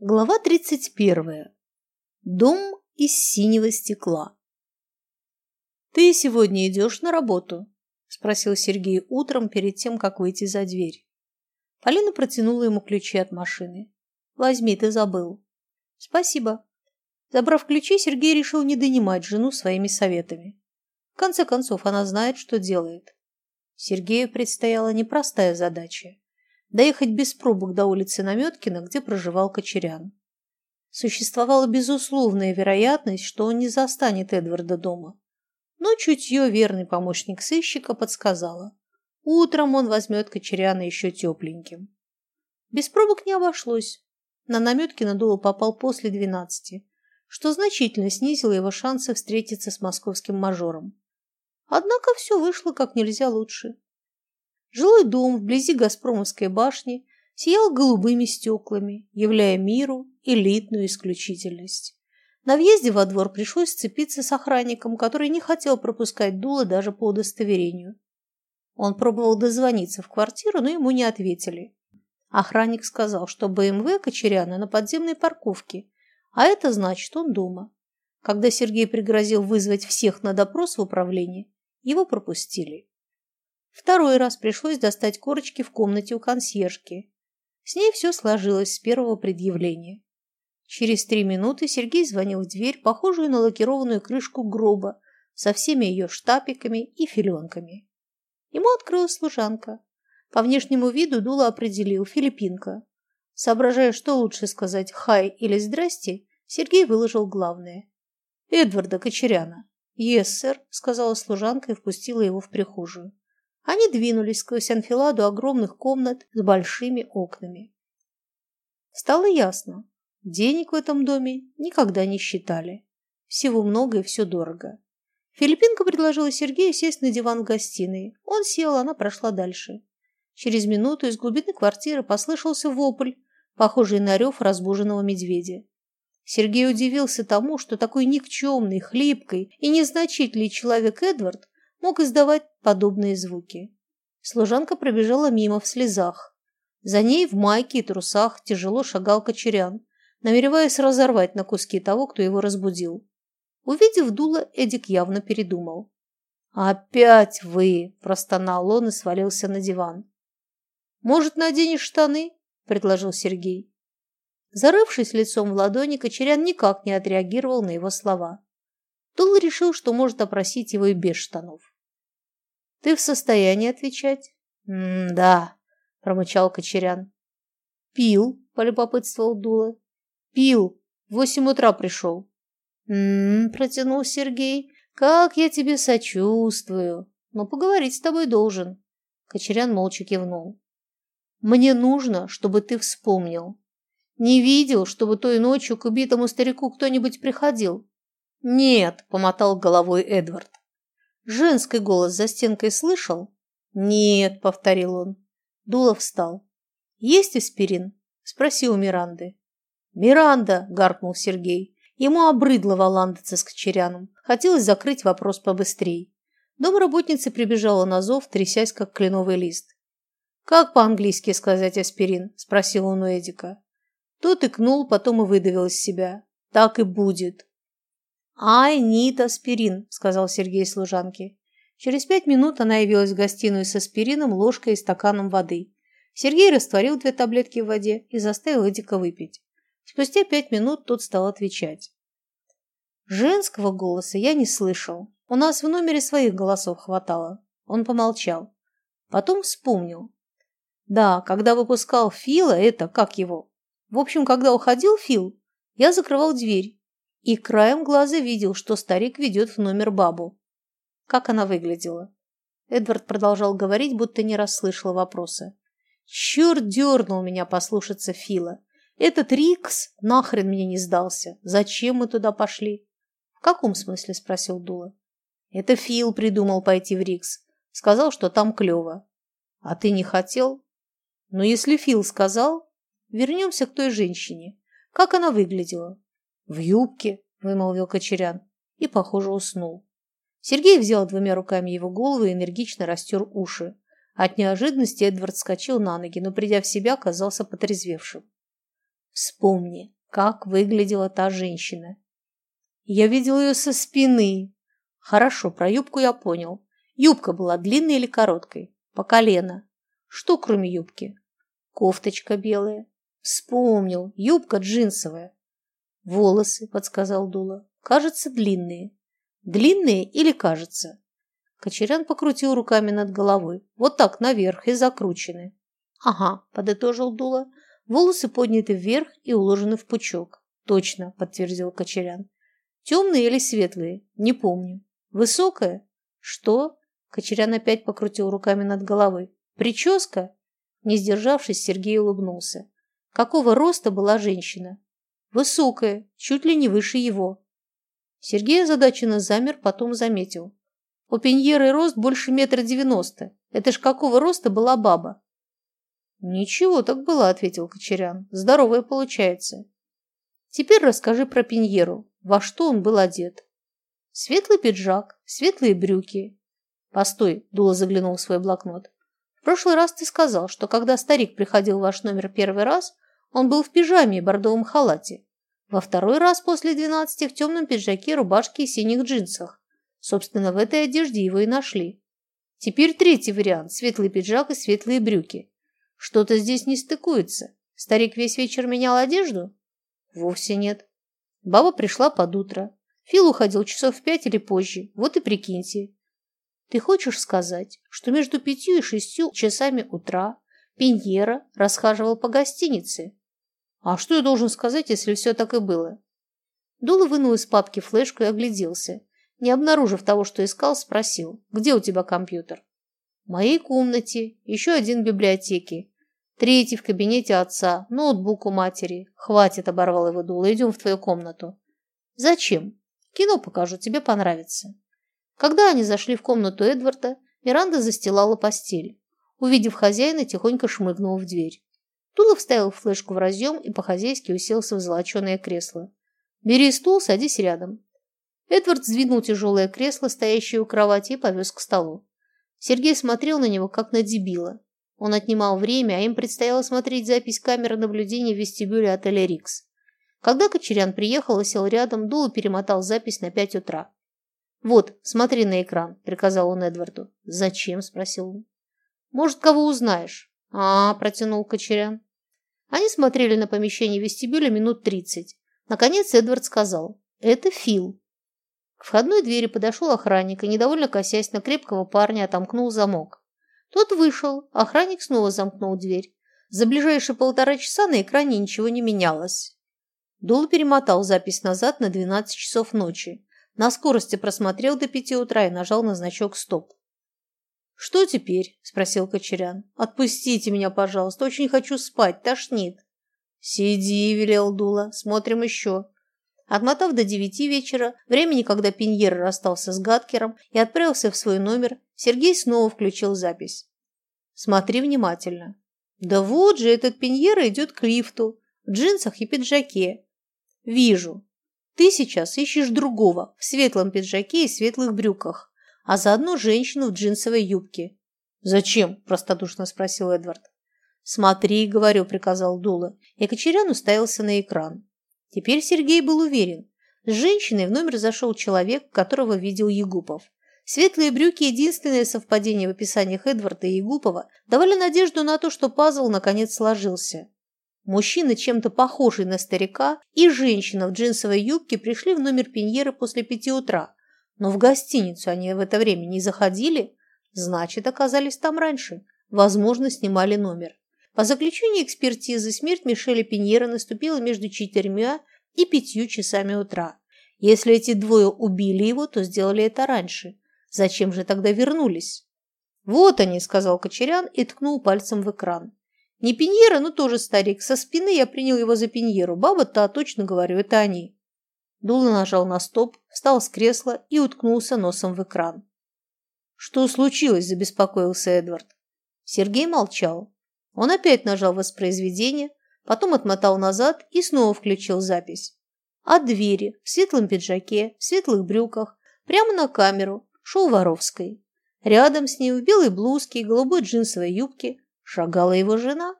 Глава 31. Дом из синего стекла. «Ты сегодня идешь на работу?» – спросил Сергей утром перед тем, как выйти за дверь. Полина протянула ему ключи от машины. «Возьми, ты забыл». «Спасибо». Забрав ключи, Сергей решил не донимать жену своими советами. В конце концов, она знает, что делает. Сергею предстояла непростая задача доехать без пробок до улицы Наметкина, где проживал Кочерян. Существовала безусловная вероятность, что он не застанет Эдварда дома. Но чутье верный помощник сыщика подсказала. Утром он возьмет Кочеряна еще тепленьким. Без пробок не обошлось. На Наметкина Дула попал после двенадцати, что значительно снизило его шансы встретиться с московским мажором. Однако все вышло как нельзя лучше. Жилой дом вблизи Газпромовской башни сиял голубыми стеклами, являя миру элитную исключительность. На въезде во двор пришлось сцепиться с охранником, который не хотел пропускать дуло даже по удостоверению. Он пробовал дозвониться в квартиру, но ему не ответили. Охранник сказал, что БМВ Кочеряна на подземной парковке, а это значит, он дома. Когда Сергей пригрозил вызвать всех на допрос в управление, его пропустили. Второй раз пришлось достать корочки в комнате у консьержки. С ней все сложилось с первого предъявления. Через три минуты Сергей звонил в дверь, похожую на лакированную крышку гроба, со всеми ее штапиками и филенками. Ему открылась служанка. По внешнему виду Дула определил филиппинка. Соображая, что лучше сказать «хай» или «здрасте», Сергей выложил главное. «Эдварда Кочеряна». «Ес, сэр», — сказала служанка и впустила его в прихожую. Они двинулись сквозь анфиладу огромных комнат с большими окнами. Стало ясно, денег в этом доме никогда не считали. Всего много и все дорого. Филиппинка предложила Сергею сесть на диван в гостиной. Он сел, она прошла дальше. Через минуту из глубины квартиры послышался вопль, похожий на рев разбуженного медведя. Сергей удивился тому, что такой никчемный, хлипкий и незначительный человек Эдвард мог издавать подобные звуки. Служанка пробежала мимо в слезах. За ней в майке и трусах тяжело шагал кочерян, намереваясь разорвать на куски того, кто его разбудил. Увидев дуло, Эдик явно передумал. «Опять вы!» – простонал он и свалился на диван. «Может, наденешь штаны?» – предложил Сергей. Зарывшись лицом в ладони, Кочерян никак не отреагировал на его слова. Дул решил, что может опросить его и без штанов. «Ты в состоянии отвечать?» «М-да», – промычал Кочерян. «Пил?» – полюбопытствовал Дула. «Пил. В восемь утра пришел». «М-м-м», протянул Сергей. «Как я тебе сочувствую. Но поговорить с тобой должен». Кочерян молча кивнул. «Мне нужно, чтобы ты вспомнил. Не видел, чтобы той ночью к убитому старику кто-нибудь приходил?» «Нет», – помотал головой Эдвард. «Женский голос за стенкой слышал?» «Нет», – повторил он. Дулов встал. «Есть аспирин?» – спросил Миранды. «Миранда!» – гаркнул Сергей. Ему обрыдло валандаться с кочеряном. Хотелось закрыть вопрос побыстрей. Домработница прибежала на зов, трясясь, как кленовый лист. «Как по-английски сказать аспирин?» – спросил он у Эдика. Тот икнул, потом и выдавил из себя. «Так и будет». «I need аспирин», – сказал Сергей служанке. Через пять минут она явилась в гостиную с аспирином, ложкой и стаканом воды. Сергей растворил две таблетки в воде и заставил Эдика выпить. Спустя пять минут тот стал отвечать. Женского голоса я не слышал. У нас в номере своих голосов хватало. Он помолчал. Потом вспомнил. Да, когда выпускал Фила, это, как его? В общем, когда уходил Фил, я закрывал дверь и краем глаза видел, что старик ведет в номер бабу. Как она выглядела? Эдвард продолжал говорить, будто не расслышал вопроса. Черт дернул меня послушаться Фила. Этот Рикс нахрен мне не сдался. Зачем мы туда пошли? В каком смысле? Спросил Дула. Это Фил придумал пойти в Рикс. Сказал, что там клево. А ты не хотел? Но если Фил сказал, вернемся к той женщине. Как она выглядела? «В юбке», – вымолвил Кочерян и, похоже, уснул. Сергей взял двумя руками его голову и энергично растер уши. От неожиданности Эдвард скочил на ноги, но, придя в себя, оказался потрезвевшим. Вспомни, как выглядела та женщина. Я видел ее со спины. Хорошо, про юбку я понял. Юбка была длинной или короткой? По колено. Что кроме юбки? Кофточка белая. Вспомнил. Юбка джинсовая. Волосы, подсказал Дула. Кажется, длинные. Длинные или кажется? Кочерян покрутил руками над головой. Вот так, наверх и закручены. Ага, подытожил Дула. Волосы подняты вверх и уложены в пучок. Точно, подтвердил Кочерян. Темные или светлые? Не помню. Высокая? Что? Кочерян опять покрутил руками над головой. Прическа? Не сдержавшись, Сергей улыбнулся. Какого роста была женщина? Высокая, чуть ли не выше его. Сергей озадаченно замер, потом заметил. У Пеньеры рост больше метра девяносто. Это ж какого роста была баба? Ничего так было, ответил Кочерян. Здоровая получается. Теперь расскажи про Пеньеру. Во что он был одет? Светлый пиджак, светлые брюки. Постой, Дула заглянул в свой блокнот. В прошлый раз ты сказал, что когда старик приходил в ваш номер первый раз, он был в пижаме и бордовом халате. Во второй раз после двенадцати в темном пиджаке, рубашке и синих джинсах. Собственно, в этой одежде его и нашли. Теперь третий вариант – светлый пиджак и светлые брюки. Что-то здесь не стыкуется. Старик весь вечер менял одежду? Вовсе нет. Баба пришла под утро. Фил уходил часов в пять или позже. Вот и прикиньте. Ты хочешь сказать, что между пятью и шестью часами утра Пиньера расхаживал по гостинице? А что я должен сказать, если все так и было? Дула вынул из папки флешку и огляделся. Не обнаружив того, что искал, спросил, где у тебя компьютер? В моей комнате, еще один в библиотеке, третий в кабинете отца, ноутбук у матери. Хватит, оборвал его дуло, идем в твою комнату. Зачем? Кино покажу, тебе понравится. Когда они зашли в комнату Эдварда, Миранда застилала постель. Увидев хозяина, тихонько шмыгнул в дверь. Тула вставил флешку в разъем и по-хозяйски уселся в золоченое кресло. «Бери стул, садись рядом. Эдвард сдвинул тяжелое кресло, стоящее у кровати, и повез к столу. Сергей смотрел на него, как на дебила. Он отнимал время, а им предстояло смотреть запись камеры наблюдения в вестибюле отеля «Рикс». Когда Кочерян приехал и сел рядом, Дула перемотал запись на пять утра. «Вот, смотри на экран», — приказал он Эдварду. «Зачем?» — спросил он. «Может, кого узнаешь?» «А, — протянул Кочерян. Они смотрели на помещение вестибюля минут тридцать. Наконец Эдвард сказал. «Это Фил». К входной двери подошел охранник и, недовольно косясь на крепкого парня, отомкнул замок. Тот вышел, охранник снова замкнул дверь. За ближайшие полтора часа на экране ничего не менялось. Дул перемотал запись назад на 12 часов ночи. На скорости просмотрел до пяти утра и нажал на значок «Стоп». «Что теперь?» – спросил Кочерян. «Отпустите меня, пожалуйста, очень хочу спать, тошнит». «Сиди», – велел Дула, – «смотрим еще». Отмотав до девяти вечера, времени, когда Пиньер расстался с Гаткером и отправился в свой номер, Сергей снова включил запись. «Смотри внимательно». «Да вот же этот Пиньера идет к лифту, в джинсах и пиджаке». «Вижу. Ты сейчас ищешь другого, в светлом пиджаке и светлых брюках, а заодно женщину в джинсовой юбке». «Зачем?» – простодушно спросил Эдвард. «Смотри», – говорю, – приказал Дула. Екатерян уставился на экран. Теперь Сергей был уверен. С женщиной в номер зашел человек, которого видел Егупов. Светлые брюки – единственное совпадение в описаниях Эдварда и Егупова давали надежду на то, что пазл наконец сложился. Мужчина, чем-то похожий на старика, и женщина в джинсовой юбке пришли в номер Пеньеры после пяти утра. Но в гостиницу они в это время не заходили, значит, оказались там раньше. Возможно, снимали номер. По заключению экспертизы, смерть Мишеля Пиньера наступила между четырьмя и пятью часами утра. Если эти двое убили его, то сделали это раньше. Зачем же тогда вернулись? «Вот они», — сказал Кочерян и ткнул пальцем в экран. «Не Пиньера, но тоже старик. Со спины я принял его за Пиньеру. Баба-то, точно говорю, это они». Дула нажал на стоп, встал с кресла и уткнулся носом в экран. «Что случилось?» – забеспокоился Эдвард. Сергей молчал. Он опять нажал воспроизведение, потом отмотал назад и снова включил запись. От двери, в светлом пиджаке, в светлых брюках, прямо на камеру, шел Воровской. Рядом с ним в белой блузке и голубой джинсовой юбке шагала его жена.